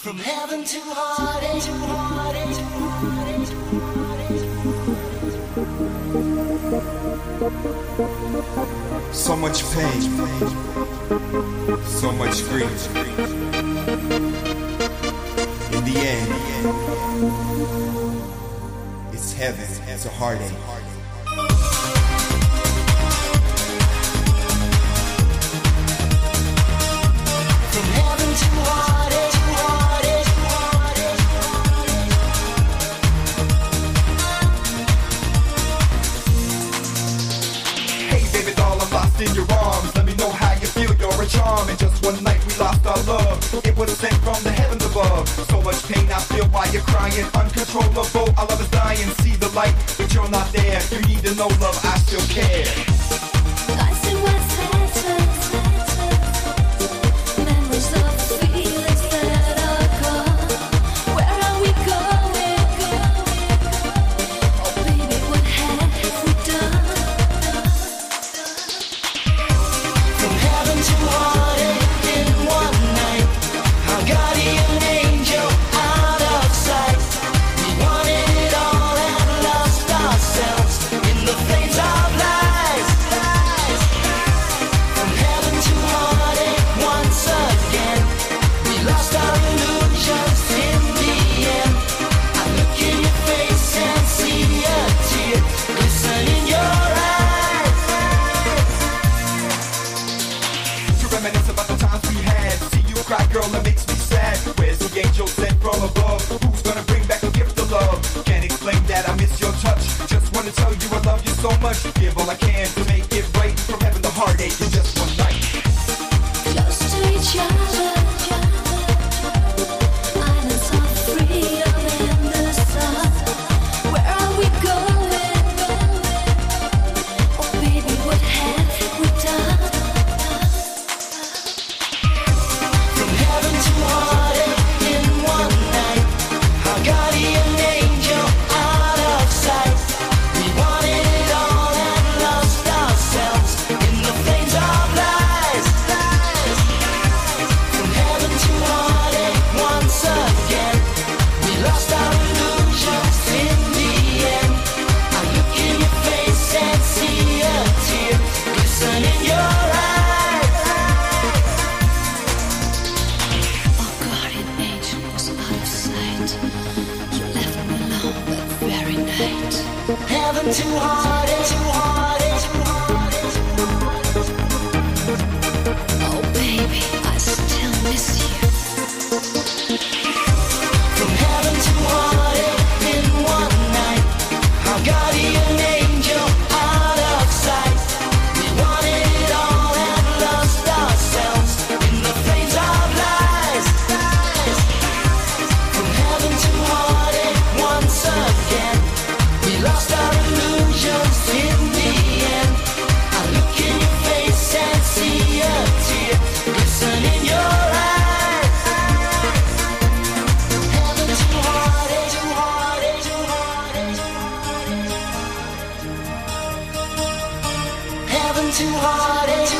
From heaven to heartache, to heartache, to heartache. So much pain, so much grief. In the end, it's heaven to heartache. Charm. And just one night we lost our love. It was sent from the heavens above. So much pain I feel while you're crying. Uncontrollable, our love is dying. See the light, but you're not there. You need to know love, I still care. Reminisce about the times we had. See you cry, girl, that makes me sad. Where's the angel sent from above? Who's gonna bring back a gift of love? Can't explain that I miss your touch. Just wanna tell you I love you so much. Give all I can to make it right. From heaven the heartache in just You left me alone that very night. Heaven to heartache, to heartache, Heaven to heartache,